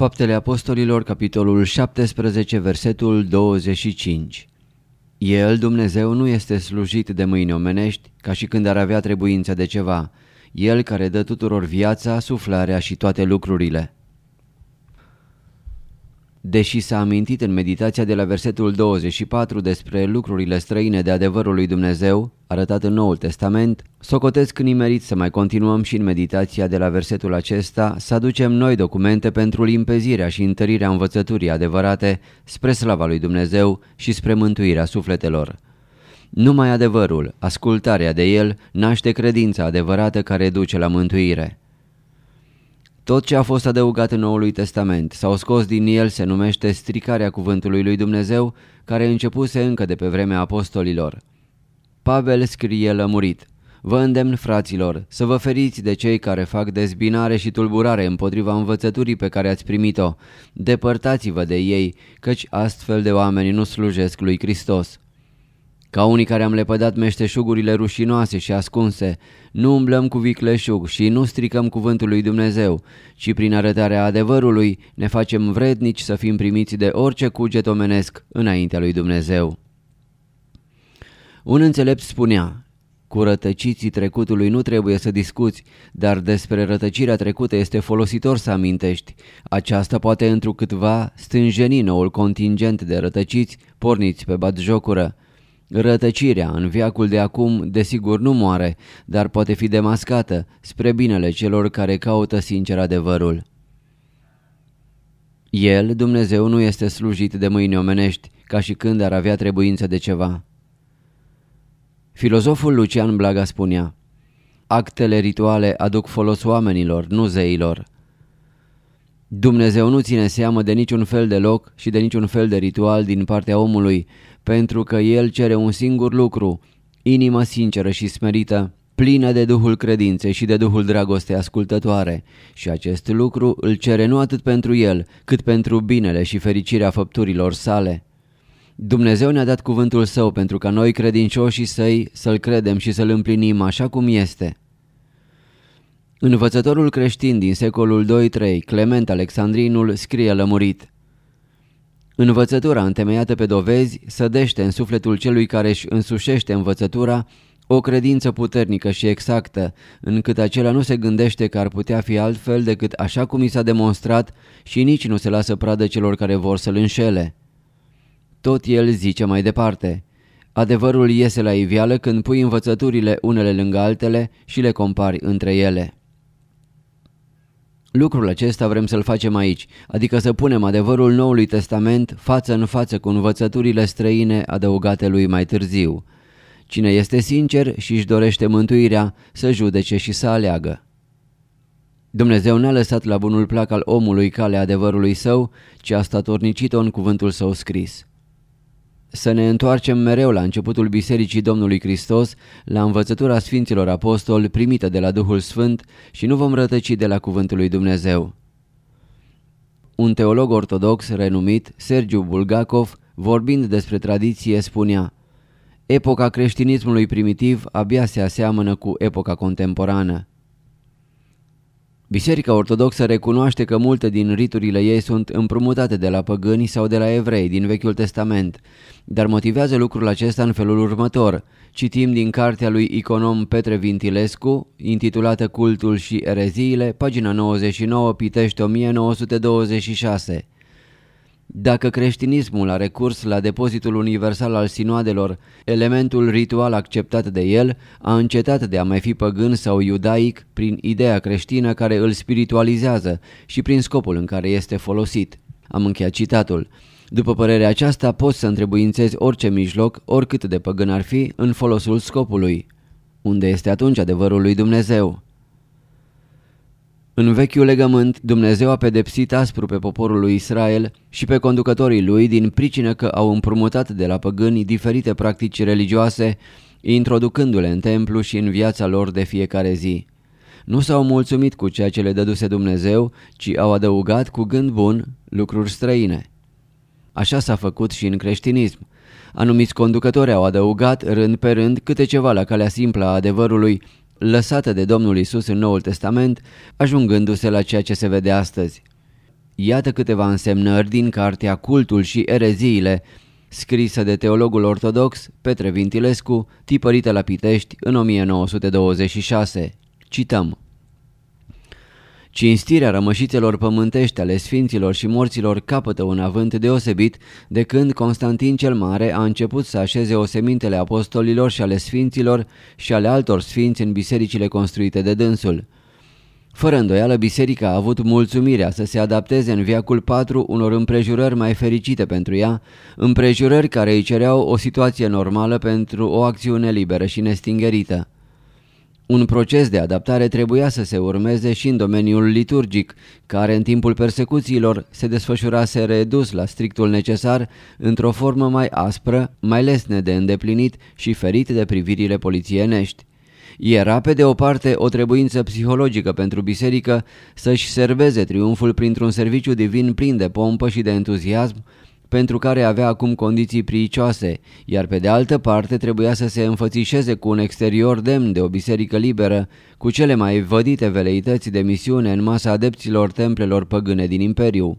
Faptele Apostolilor, capitolul 17, versetul 25 El, Dumnezeu, nu este slujit de mâini omenești, ca și când ar avea trebuință de ceva, El care dă tuturor viața, suflarea și toate lucrurile. Deși s-a amintit în meditația de la versetul 24 despre lucrurile străine de adevărul lui Dumnezeu, arătat în Noul Testament, socotesc nimerit să mai continuăm și în meditația de la versetul acesta să aducem noi documente pentru limpezirea și întărirea învățăturii adevărate spre slava lui Dumnezeu și spre mântuirea sufletelor. Numai adevărul, ascultarea de el, naște credința adevărată care duce la mântuire. Tot ce a fost adăugat în Noul Testament sau scos din el se numește stricarea cuvântului lui Dumnezeu, care începuse încă de pe vremea apostolilor. Pavel scrie lămurit. Vă îndemn, fraților, să vă feriți de cei care fac dezbinare și tulburare împotriva învățăturii pe care ați primit-o. Depărtați-vă de ei, căci astfel de oameni nu slujesc lui Hristos. Ca unii care am lepădat meșteșugurile rușinoase și ascunse, nu umblăm cu vicleșug și nu stricăm cuvântul lui Dumnezeu, ci prin arătarea adevărului ne facem vrednici să fim primiți de orice cuget omenesc înaintea lui Dumnezeu. Un înțelept spunea, cu rătăciții trecutului nu trebuie să discuți, dar despre rătăcirea trecută este folositor să amintești. Aceasta poate întrucâtva stânjeni noul contingent de rătăciți porniți pe batjocură. Rătăcirea în viacul de acum desigur nu moare, dar poate fi demascată spre binele celor care caută sincer adevărul. El, Dumnezeu, nu este slujit de mâini omenești, ca și când ar avea trebuință de ceva. Filozoful Lucian Blaga spunea, Actele rituale aduc folos oamenilor, nu zeilor. Dumnezeu nu ține seamă de niciun fel de loc și de niciun fel de ritual din partea omului, pentru că El cere un singur lucru, inimă sinceră și smerită, plină de Duhul credinței și de Duhul dragostei ascultătoare. Și acest lucru îl cere nu atât pentru El, cât pentru binele și fericirea făpturilor sale. Dumnezeu ne-a dat cuvântul Său pentru ca noi credincioșii Săi să-L credem și să-L împlinim așa cum este. Învățătorul creștin din secolul 2-3, Clement Alexandrinul, scrie lămurit. Învățătura întemeiată pe dovezi sădește în sufletul celui care își însușește învățătura o credință puternică și exactă, încât acela nu se gândește că ar putea fi altfel decât așa cum i s-a demonstrat și nici nu se lasă pradă celor care vor să-l înșele. Tot el zice mai departe. Adevărul iese la iveală când pui învățăturile unele lângă altele și le compari între ele. Lucrul acesta vrem să-l facem aici, adică să punem adevărul Noului Testament față în față cu învățăturile străine adăugate lui mai târziu. Cine este sincer și își dorește mântuirea, să judece și să aleagă. Dumnezeu n-a lăsat la bunul plac al omului calea adevărului său, ci a statornicit-o în cuvântul său scris. Să ne întoarcem mereu la începutul Bisericii Domnului Hristos, la învățătura Sfinților Apostoli primită de la Duhul Sfânt și nu vom rătăci de la Cuvântul lui Dumnezeu. Un teolog ortodox renumit, Sergiu Bulgakov, vorbind despre tradiție, spunea Epoca creștinismului primitiv abia se aseamănă cu epoca contemporană. Biserica Ortodoxă recunoaște că multe din riturile ei sunt împrumutate de la păgâni sau de la evrei din Vechiul Testament, dar motivează lucrul acesta în felul următor. Citim din cartea lui Iconom Petre Vintilescu, intitulată Cultul și ereziile, pagina 99, Pitești 1926. Dacă creștinismul a recurs la depozitul universal al sinoadelor, elementul ritual acceptat de el a încetat de a mai fi păgân sau iudaic prin ideea creștină care îl spiritualizează și prin scopul în care este folosit. Am încheiat citatul. După părerea aceasta, poți să întrebuințezi orice mijloc, oricât de păgân ar fi, în folosul scopului. Unde este atunci adevărul lui Dumnezeu? În vechiul legământ, Dumnezeu a pedepsit aspru pe poporul lui Israel și pe conducătorii lui din pricină că au împrumutat de la păgâni diferite practici religioase, introducându-le în templu și în viața lor de fiecare zi. Nu s-au mulțumit cu ceea ce le dăduse Dumnezeu, ci au adăugat cu gând bun lucruri străine. Așa s-a făcut și în creștinism. Anumiți conducători au adăugat rând pe rând câte ceva la calea simplă a adevărului, lăsată de Domnul Isus în Noul Testament, ajungându-se la ceea ce se vede astăzi. Iată câteva însemnări din cartea Cultul și ereziile, scrisă de teologul ortodox Petre Vintilescu, tipărită la Pitești în 1926. Cităm. Cinstirea rămășițelor pământești ale sfinților și morților capătă un avânt deosebit de când Constantin cel Mare a început să așeze osemintele apostolilor și ale sfinților și ale altor sfinți în bisericile construite de dânsul. Fără îndoială, biserica a avut mulțumirea să se adapteze în viacul 4 unor împrejurări mai fericite pentru ea, împrejurări care îi cereau o situație normală pentru o acțiune liberă și nestingerită. Un proces de adaptare trebuia să se urmeze și în domeniul liturgic, care în timpul persecuțiilor se desfășurase redus la strictul necesar, într-o formă mai aspră, mai lesne de îndeplinit și ferit de privirile polițienești. Era pe de o parte o trebuință psihologică pentru biserică să-și serveze triumful printr-un serviciu divin plin de pompă și de entuziasm, pentru care avea acum condiții priicioase, iar pe de altă parte trebuia să se înfățișeze cu un exterior demn de o biserică liberă, cu cele mai vădite veleități de misiune în masa adepților templelor păgâne din Imperiu.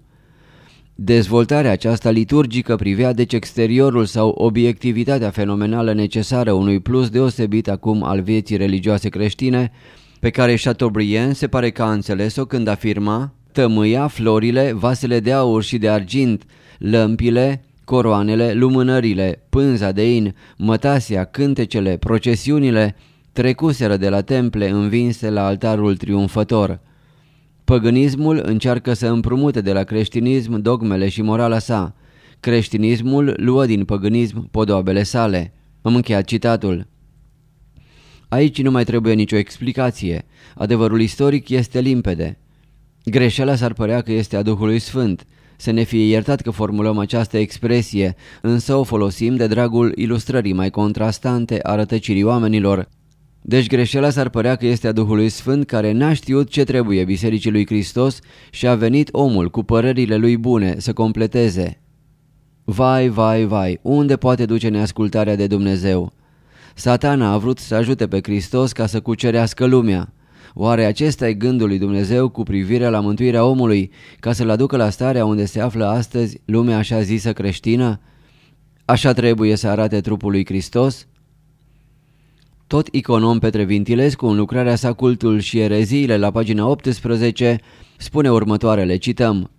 Dezvoltarea aceasta liturgică privea deci exteriorul sau obiectivitatea fenomenală necesară unui plus deosebit acum al vieții religioase creștine, pe care Chateaubriand se pare că a înțeles-o când afirma tămâia, florile, vasele de aur și de argint, lămpile, coroanele, lumânările, pânza de in, mătasia, cântecele, procesiunile trecuseră de la temple învinse la altarul triumfător. Păgânismul încearcă să împrumute de la creștinism dogmele și morala sa. Creștinismul luă din păgânism podoabele sale. Am încheiat citatul. Aici nu mai trebuie nicio explicație. Adevărul istoric este limpede. Greșeala s-ar părea că este a Duhului Sfânt. Să ne fie iertat că formulăm această expresie, însă o folosim de dragul ilustrării mai contrastante a rătăcirii oamenilor. Deci greșeala s-ar părea că este a Duhului Sfânt care n-a știut ce trebuie Bisericii lui Hristos și a venit omul cu părerile lui bune să completeze. Vai, vai, vai, unde poate duce neascultarea de Dumnezeu? Satana a vrut să ajute pe Hristos ca să cucerească lumea. Oare acesta e gândul lui Dumnezeu cu privire la mântuirea omului, ca să-l aducă la starea unde se află astăzi lumea așa zisă creștină? Așa trebuie să arate trupul lui Hristos? Tot iconom Petre Vintilescu, în lucrarea sa Cultul și ereziile, la pagina 18, spune următoarele, cităm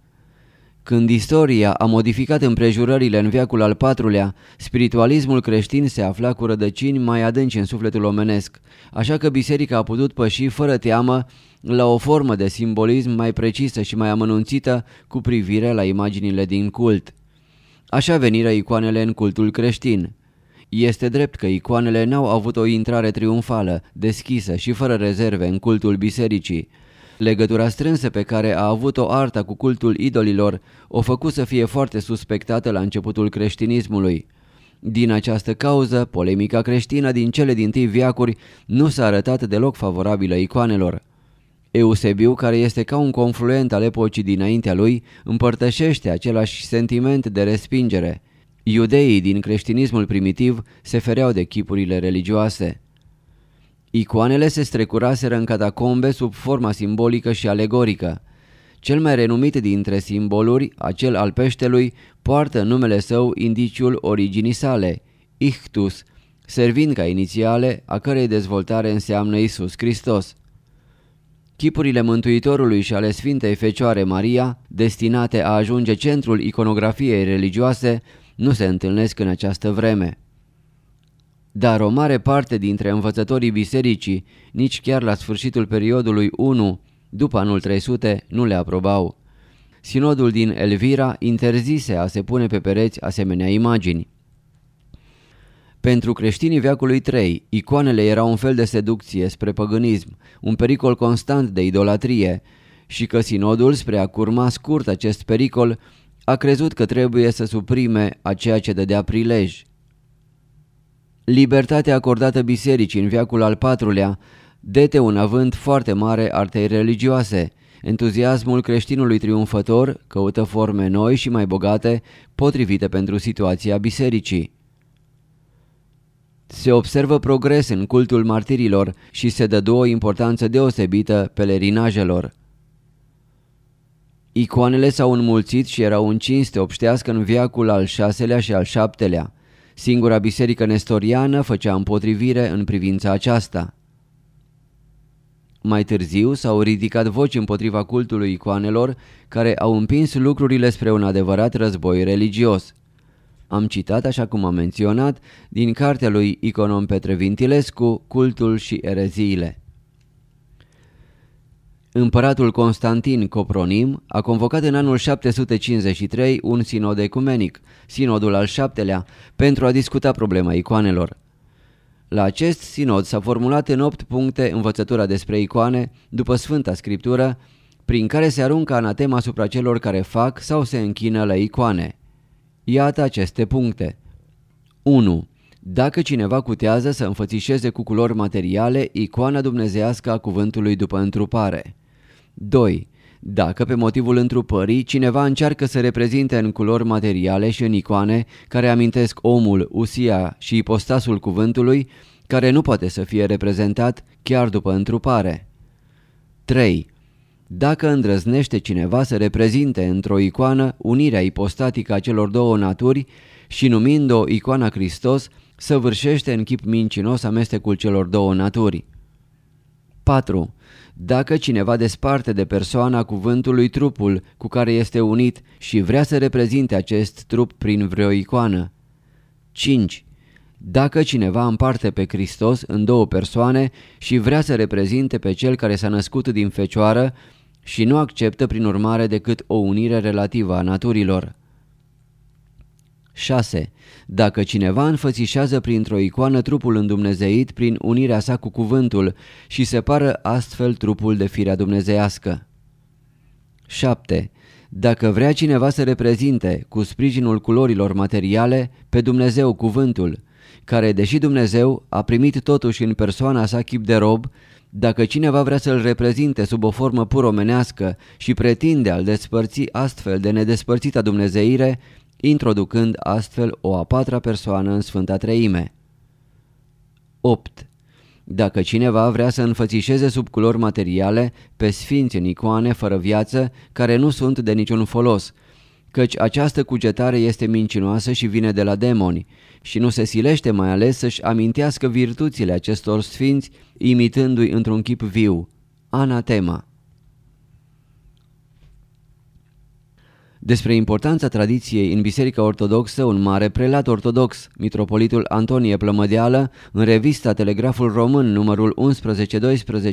când istoria a modificat împrejurările în viacul al patrulea, spiritualismul creștin se afla cu rădăcini mai adânci în sufletul omenesc, așa că biserica a putut păși fără teamă la o formă de simbolism mai precisă și mai amănunțită cu privire la imaginile din cult. Așa veniră icoanele în cultul creștin. Este drept că icoanele n-au avut o intrare triumfală, deschisă și fără rezerve în cultul bisericii, Legătura strânsă pe care a avut-o arta cu cultul idolilor o făcut să fie foarte suspectată la începutul creștinismului. Din această cauză, polemica creștină din cele din tâi viacuri nu s-a arătat deloc favorabilă icoanelor. Eusebiu, care este ca un confluent al epocii dinaintea lui, împărtășește același sentiment de respingere. Iudeii din creștinismul primitiv se fereau de chipurile religioase. Icoanele se strecuraseră în catacombe sub forma simbolică și alegorică. Cel mai renumit dintre simboluri, acel al peștelui, poartă numele său indiciul originii sale, Ichtus, servind ca inițiale, a cărei dezvoltare înseamnă Isus Hristos. Chipurile Mântuitorului și ale Sfintei Fecioare Maria, destinate a ajunge centrul iconografiei religioase, nu se întâlnesc în această vreme. Dar o mare parte dintre învățătorii bisericii, nici chiar la sfârșitul periodului 1, după anul 300, nu le aprobau. Sinodul din Elvira interzise a se pune pe pereți asemenea imagini. Pentru creștinii veacului 3, icoanele erau un fel de seducție spre păgânism, un pericol constant de idolatrie și că sinodul, spre a curma scurt acest pericol, a crezut că trebuie să suprime a ceea ce dădea prilej. Libertatea acordată bisericii în veacul al patrulea dete un avânt foarte mare artei religioase. Entuziasmul creștinului triumfător căută forme noi și mai bogate, potrivite pentru situația bisericii. Se observă progres în cultul martirilor și se dă o importanță deosebită pelerinajelor. Icoanele s-au înmulțit și erau în cinste obștească în viacul al șaselea și al șaptelea. Singura biserică nestoriană făcea împotrivire în privința aceasta. Mai târziu s-au ridicat voci împotriva cultului icoanelor care au împins lucrurile spre un adevărat război religios. Am citat, așa cum am menționat, din cartea lui Iconom Petre Vintilescu, Cultul și ereziile. Împăratul Constantin Copronim a convocat în anul 753 un sinod ecumenic, sinodul al șaptelea, pentru a discuta problema icoanelor. La acest sinod s-a formulat în opt puncte învățătura despre icoane, după Sfânta Scriptură, prin care se aruncă anatema asupra celor care fac sau se închină la icoane. Iată aceste puncte. 1. Dacă cineva cutează să înfățișeze cu culori materiale icoana dumnezească a cuvântului după întrupare. 2. Dacă pe motivul întrupării cineva încearcă să reprezinte în culori materiale și în icoane care amintesc omul, usia și ipostasul cuvântului, care nu poate să fie reprezentat chiar după întrupare. 3. Dacă îndrăznește cineva să reprezinte într-o icoană unirea ipostatică a celor două naturi și numind-o icoana Hristos, săvârșește în chip mincinos amestecul celor două naturi. 4. Dacă cineva desparte de persoana cuvântului trupul cu care este unit și vrea să reprezinte acest trup prin vreo icoană. 5. Dacă cineva împarte pe Hristos în două persoane și vrea să reprezinte pe cel care s-a născut din fecioară și nu acceptă prin urmare decât o unire relativă a naturilor. 6. Dacă cineva înfățișează printr-o icoană trupul îndumnezeit prin unirea sa cu cuvântul și separă astfel trupul de firea dumnezeiască. 7. Dacă vrea cineva să reprezinte, cu sprijinul culorilor materiale, pe Dumnezeu cuvântul, care, deși Dumnezeu a primit totuși în persoana sa chip de rob, dacă cineva vrea să-l reprezinte sub o formă puromenească și pretinde al despărți astfel de nedespărțită dumnezeire, introducând astfel o a patra persoană în Sfânta Treime. 8. Dacă cineva vrea să înfățișeze sub culori materiale pe sfinți în icoane fără viață care nu sunt de niciun folos, căci această cugetare este mincinoasă și vine de la demoni și nu se silește mai ales să-și amintească virtuțile acestor sfinți imitându-i într-un chip viu. Anatema Despre importanța tradiției în Biserica Ortodoxă, un mare prelat ortodox, mitropolitul Antonie Plămădeală, în revista Telegraful Român, numărul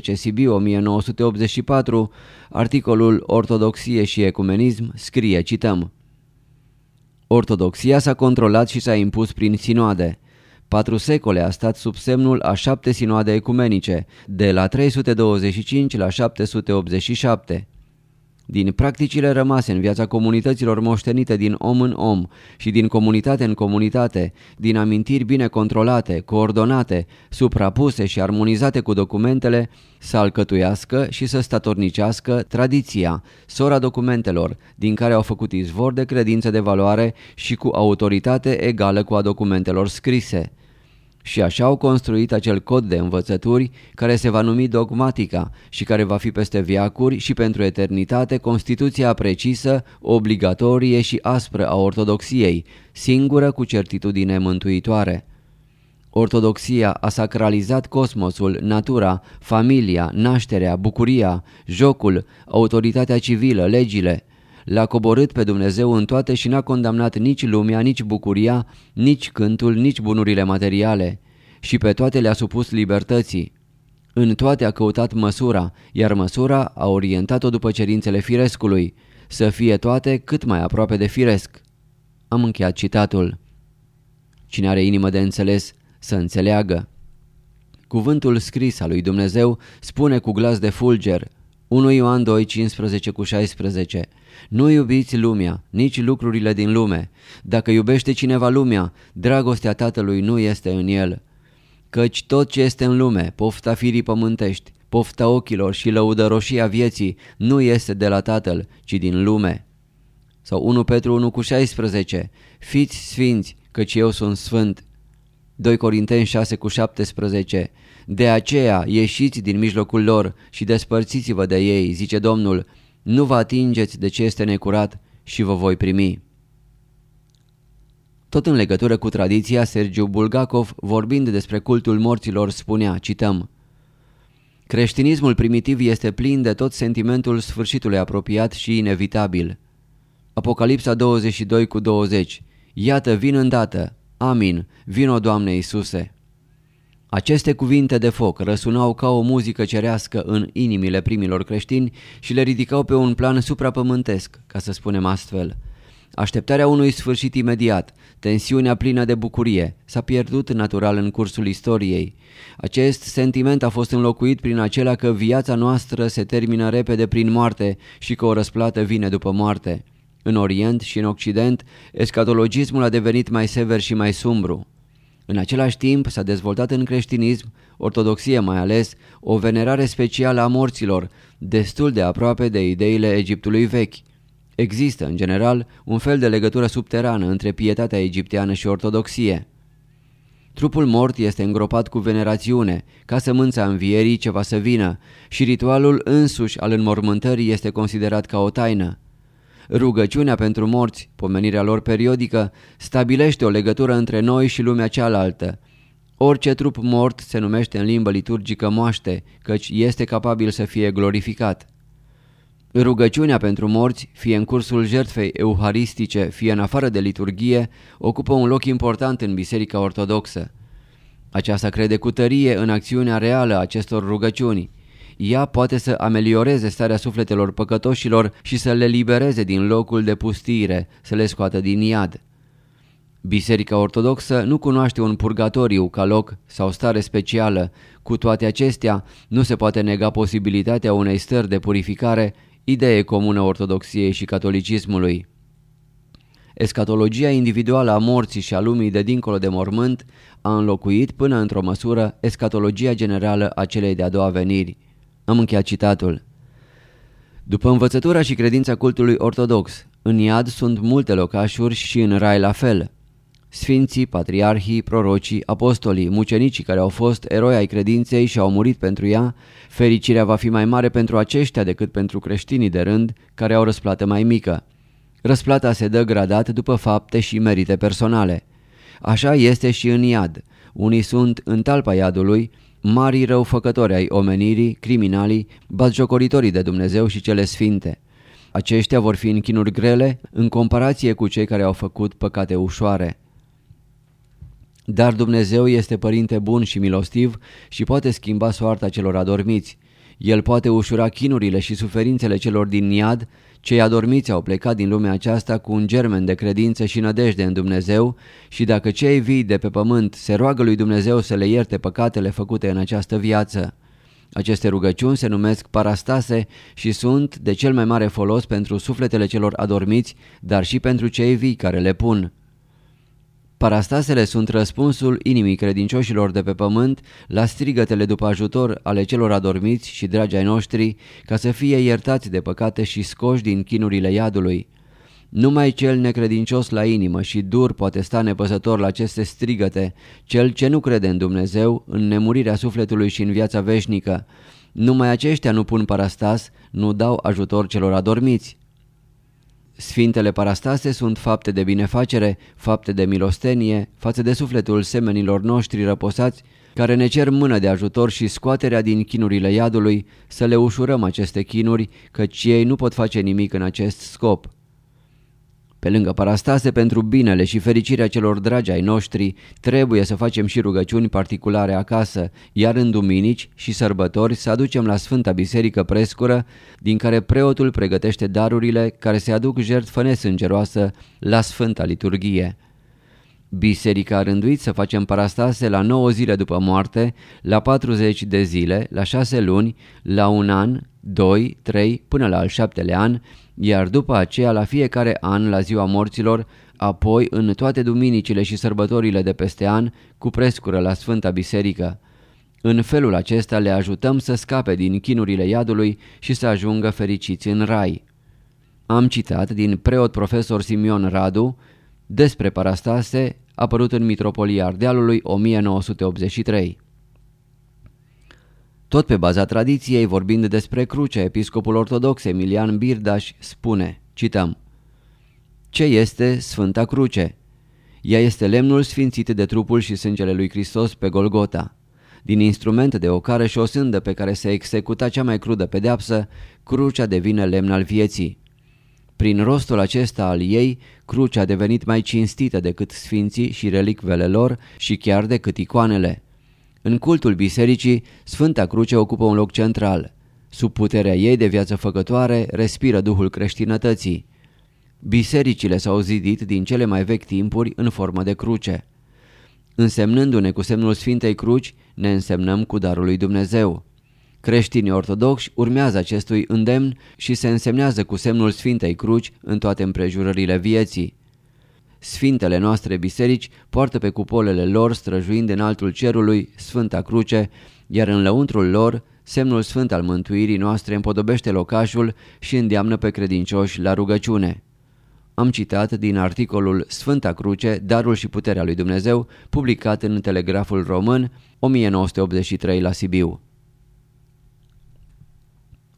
11-12, Sibiu 1984, articolul Ortodoxie și Ecumenism, scrie, cităm, Ortodoxia s-a controlat și s-a impus prin sinoade. Patru secole a stat sub semnul a șapte sinoade ecumenice, de la 325 la 787. Din practicile rămase în viața comunităților moștenite din om în om și din comunitate în comunitate, din amintiri bine controlate, coordonate, suprapuse și armonizate cu documentele, să alcătuiască și să statornicească tradiția, sora documentelor, din care au făcut izvor de credință de valoare și cu autoritate egală cu a documentelor scrise. Și așa au construit acel cod de învățături care se va numi dogmatica și care va fi peste viacuri și pentru eternitate Constituția precisă, obligatorie și aspră a ortodoxiei, singură cu certitudine mântuitoare. Ortodoxia a sacralizat cosmosul, natura, familia, nașterea, bucuria, jocul, autoritatea civilă, legile. L-a coborât pe Dumnezeu în toate și n-a condamnat nici lumea, nici bucuria, nici cântul, nici bunurile materiale. Și pe toate le-a supus libertății. În toate a căutat măsura, iar măsura a orientat-o după cerințele firescului, să fie toate cât mai aproape de firesc. Am încheiat citatul. Cine are inimă de înțeles, să înțeleagă. Cuvântul scris al lui Dumnezeu spune cu glas de fulger 1 Ioan 2, 15 cu 16 Nu iubiți lumea, nici lucrurile din lume. Dacă iubește cineva lumea, dragostea Tatălui nu este în el. Căci tot ce este în lume, pofta firii pământești, pofta ochilor și lăudăroșia vieții, nu este de la Tatăl, ci din lume. Sau 1 Petru 1 cu 16 Fiți sfinți, căci eu sunt sfânt. 2 Corinteni 6 cu 17 De aceea ieșiți din mijlocul lor și despărțiți-vă de ei, zice Domnul, nu vă atingeți de ce este necurat și vă voi primi. Tot în legătură cu tradiția, Sergiu Bulgakov, vorbind despre cultul morților, spunea, cităm, Creștinismul primitiv este plin de tot sentimentul sfârșitului apropiat și inevitabil. Apocalipsa 22 cu 20 Iată, vin îndată, Amin, vino Doamne Iisuse! Aceste cuvinte de foc răsunau ca o muzică cerească în inimile primilor creștini și le ridicau pe un plan suprapământesc, ca să spunem astfel. Așteptarea unui sfârșit imediat, tensiunea plină de bucurie, s-a pierdut natural în cursul istoriei. Acest sentiment a fost înlocuit prin acela că viața noastră se termină repede prin moarte și că o răsplată vine după moarte. În Orient și în Occident, escatologismul a devenit mai sever și mai sumbru. În același timp s-a dezvoltat în creștinism, ortodoxie mai ales, o venerare specială a morților, destul de aproape de ideile Egiptului vechi. Există, în general, un fel de legătură subterană între pietatea egipteană și ortodoxie. Trupul mort este îngropat cu venerațiune, ca sămânța învierii ce va să vină, și ritualul însuși al înmormântării este considerat ca o taină. Rugăciunea pentru morți, pomenirea lor periodică, stabilește o legătură între noi și lumea cealaltă. Orice trup mort se numește în limbă liturgică moaște, căci este capabil să fie glorificat. Rugăciunea pentru morți, fie în cursul jertfei euharistice, fie în afară de liturgie, ocupă un loc important în Biserica Ortodoxă. Aceasta crede cu tărie în acțiunea reală a acestor rugăciuni ea poate să amelioreze starea sufletelor păcătoșilor și să le libereze din locul de pustire, să le scoată din iad. Biserica Ortodoxă nu cunoaște un purgatoriu ca loc sau stare specială, cu toate acestea nu se poate nega posibilitatea unei stări de purificare, idee comună ortodoxiei și catolicismului. Escatologia individuală a morții și a lumii de dincolo de mormânt a înlocuit până într-o măsură escatologia generală a celei de-a doua veniri. Am încheiat citatul. După învățătura și credința cultului ortodox, în iad sunt multe locașuri și în rai la fel. Sfinții, patriarhii, prorocii, apostolii, mucenicii care au fost eroi ai credinței și au murit pentru ea, fericirea va fi mai mare pentru aceștia decât pentru creștinii de rând care au răsplată mai mică. Răsplata se dă gradat după fapte și merite personale. Așa este și în iad. Unii sunt în talpa iadului, marii răufăcători ai omenirii, criminalii, batjocoritorii de Dumnezeu și cele sfinte. Aceștia vor fi în chinuri grele în comparație cu cei care au făcut păcate ușoare. Dar Dumnezeu este părinte bun și milostiv și poate schimba soarta celor adormiți. El poate ușura chinurile și suferințele celor din iad cei adormiți au plecat din lumea aceasta cu un germen de credință și nădejde în Dumnezeu și dacă cei vii de pe pământ se roagă lui Dumnezeu să le ierte păcatele făcute în această viață. Aceste rugăciuni se numesc parastase și sunt de cel mai mare folos pentru sufletele celor adormiți, dar și pentru cei vii care le pun. Parastasele sunt răspunsul inimii credincioșilor de pe pământ la strigătele după ajutor ale celor adormiți și dragi ai noștri ca să fie iertați de păcate și scoși din chinurile iadului. Numai cel necredincios la inimă și dur poate sta nepăsător la aceste strigăte, cel ce nu crede în Dumnezeu, în nemurirea sufletului și în viața veșnică. Numai aceștia nu pun parastas, nu dau ajutor celor adormiți. Sfintele parastase sunt fapte de binefacere, fapte de milostenie față de sufletul semenilor noștri răposați, care ne cer mână de ajutor și scoaterea din chinurile iadului, să le ușurăm aceste chinuri, căci ei nu pot face nimic în acest scop. Pe lângă parastase pentru binele și fericirea celor dragi ai noștri, trebuie să facem și rugăciuni particulare acasă, iar în duminici și sărbători să aducem la Sfânta Biserică prescură, din care preotul pregătește darurile care se aduc jertfă nesângeroasă la Sfânta Liturghie. Biserica a rânduit să facem parastase la 9 zile după moarte, la 40 de zile, la 6 luni, la un an, 2, 3 până la al șaptele an, iar după aceea la fiecare an la ziua morților, apoi în toate duminicile și sărbătorile de peste an, cu prescură la Sfânta Biserică. În felul acesta le ajutăm să scape din chinurile iadului și să ajungă fericiți în rai. Am citat din preot profesor Simion Radu despre parastase, apărut în Mitropolia Ardealului 1983. Tot pe baza tradiției, vorbind despre cruce, episcopul ortodox Emilian Birdaș spune, cităm, Ce este Sfânta Cruce? Ea este lemnul sfințit de trupul și sângele lui Hristos pe Golgota. Din instrument de ocară și o sândă pe care se executa cea mai crudă pedeapsă, crucea devine lemn al vieții. Prin rostul acesta al ei, crucea a devenit mai cinstită decât sfinții și relicvele lor și chiar decât icoanele. În cultul bisericii, Sfânta Cruce ocupă un loc central. Sub puterea ei de viață făcătoare respiră Duhul creștinătății. Bisericile s-au zidit din cele mai vechi timpuri în formă de cruce. Însemnându-ne cu semnul Sfintei Cruci, ne însemnăm cu darul lui Dumnezeu. Creștinii ortodoxi urmează acestui îndemn și se însemnează cu semnul Sfintei Cruci în toate împrejurările vieții. Sfintele noastre biserici poartă pe cupolele lor, străjuind în altul cerului, Sfânta Cruce, iar în lăuntrul lor, semnul sfânt al mântuirii noastre împodobește locașul și îndeamnă pe credincioși la rugăciune. Am citat din articolul Sfânta Cruce, Darul și Puterea lui Dumnezeu, publicat în Telegraful Român, 1983 la Sibiu.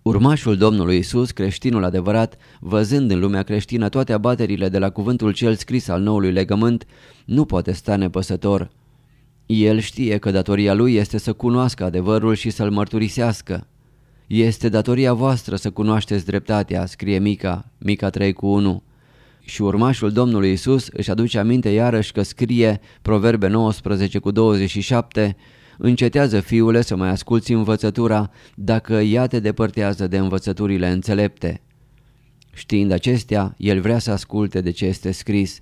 Urmașul Domnului Isus, creștinul adevărat, văzând în lumea creștină toate abaterile de la cuvântul cel scris al noului legământ, nu poate sta nepăsător. El știe că datoria lui este să cunoască adevărul și să-l mărturisească. Este datoria voastră să cunoașteți dreptatea, scrie Mica, Mica 3 cu 1. Și urmașul Domnului Isus își aduce aminte iarăși că scrie Proverbe 19 cu 27 Încetează, fiule, să mai asculți învățătura dacă ea te depărtează de învățăturile înțelepte. Știind acestea, el vrea să asculte de ce este scris.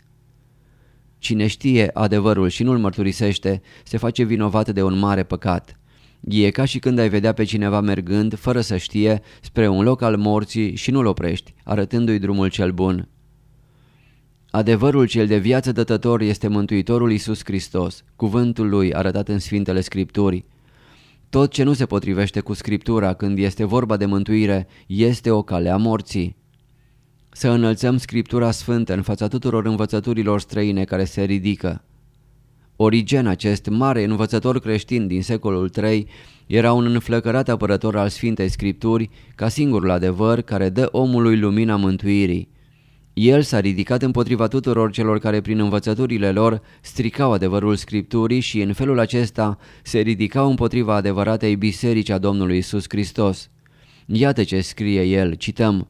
Cine știe adevărul și nu-l mărturisește, se face vinovat de un mare păcat. E ca și când ai vedea pe cineva mergând, fără să știe, spre un loc al morții și nu-l oprești, arătându-i drumul cel bun. Adevărul cel de viață dătător este Mântuitorul Iisus Hristos, cuvântul Lui arătat în Sfintele Scripturii. Tot ce nu se potrivește cu Scriptura când este vorba de mântuire este o cale a morții. Să înălțăm Scriptura Sfântă în fața tuturor învățăturilor străine care se ridică. Origen, acest mare învățător creștin din secolul III, era un înflăcărat apărător al Sfintei Scripturi ca singurul adevăr care dă omului lumina mântuirii. El s-a ridicat împotriva tuturor celor care prin învățăturile lor stricau adevărul Scripturii și în felul acesta se ridicau împotriva adevăratei biserici a Domnului Isus Hristos. Iată ce scrie el, cităm.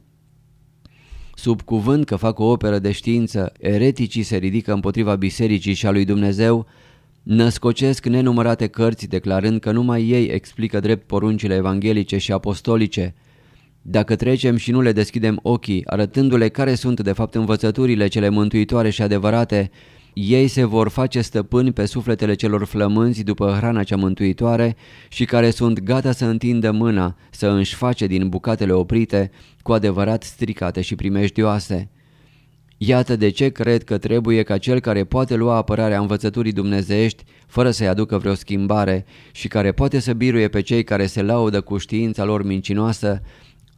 Sub cuvânt că fac o operă de știință, ereticii se ridică împotriva bisericii și a lui Dumnezeu, născocesc nenumărate cărți declarând că numai ei explică drept poruncile evanghelice și apostolice, dacă trecem și nu le deschidem ochii, arătându-le care sunt de fapt învățăturile cele mântuitoare și adevărate, ei se vor face stăpâni pe sufletele celor flămânzi după hrana cea mântuitoare și care sunt gata să întindă mâna, să își face din bucatele oprite, cu adevărat stricate și primejdioase. Iată de ce cred că trebuie ca cel care poate lua apărarea învățăturii dumnezeiești fără să-i aducă vreo schimbare și care poate să biruie pe cei care se laudă cu știința lor mincinoasă,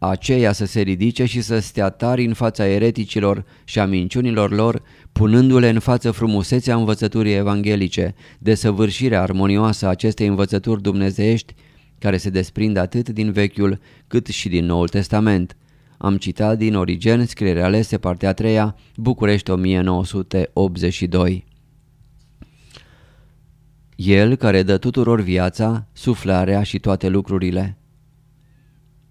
aceea să se ridice și să stea tari în fața ereticilor și a minciunilor lor, punându-le în față frumusețea învățăturii evanghelice, desăvârșirea armonioasă a acestei învățături dumnezeiești, care se desprind atât din Vechiul cât și din Noul Testament. Am citat din Origen, scriere alese, partea a treia, București 1982. El care dă tuturor viața, suflarea și toate lucrurile.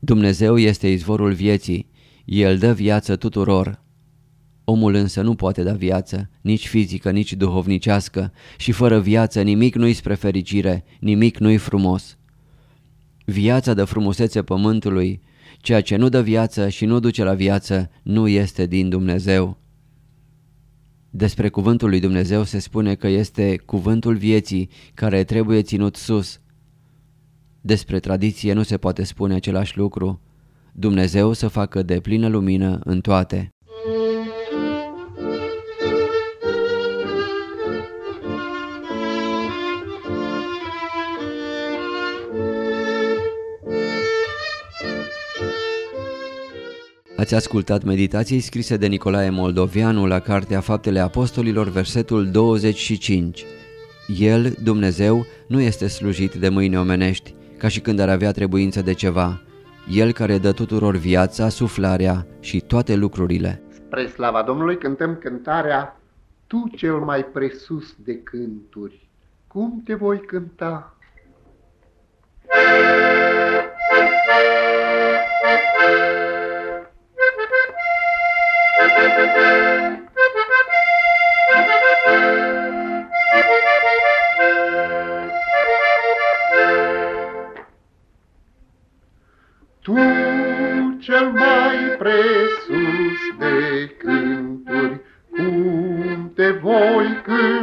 Dumnezeu este izvorul vieții, El dă viață tuturor. Omul însă nu poate da viață, nici fizică, nici duhovnicească, și fără viață nimic nu-i spre fericire, nimic nu-i frumos. Viața dă frumusețe pământului, ceea ce nu dă viață și nu duce la viață nu este din Dumnezeu. Despre cuvântul lui Dumnezeu se spune că este cuvântul vieții care trebuie ținut sus. Despre tradiție nu se poate spune același lucru. Dumnezeu să facă de plină lumină în toate. Ați ascultat meditații scrise de Nicolae Moldovianu la Cartea Faptele Apostolilor, versetul 25. El, Dumnezeu, nu este slujit de mâini omenești, ca și când ar avea trebuință de ceva. El care dă tuturor viața, suflarea și toate lucrurile. Spre slava Domnului cântăm cântarea Tu cel mai presus de cânturi, cum te voi cânta? Tu cel mai presus de cânturi, cum te voi cânta?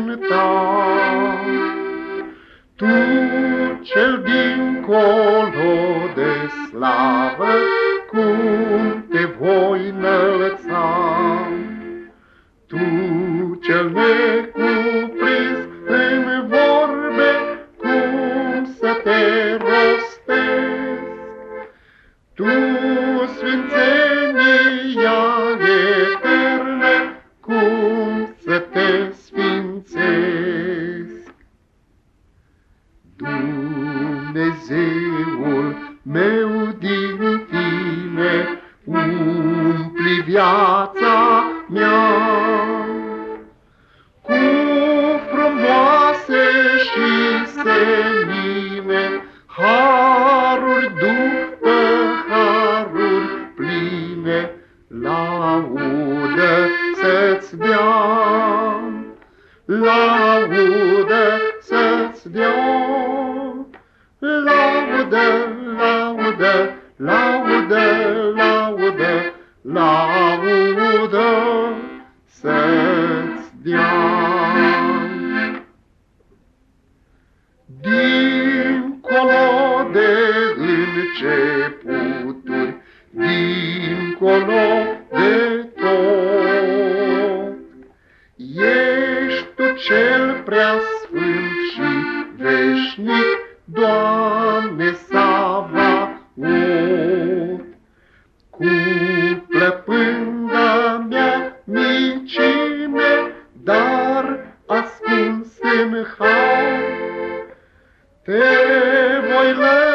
Voi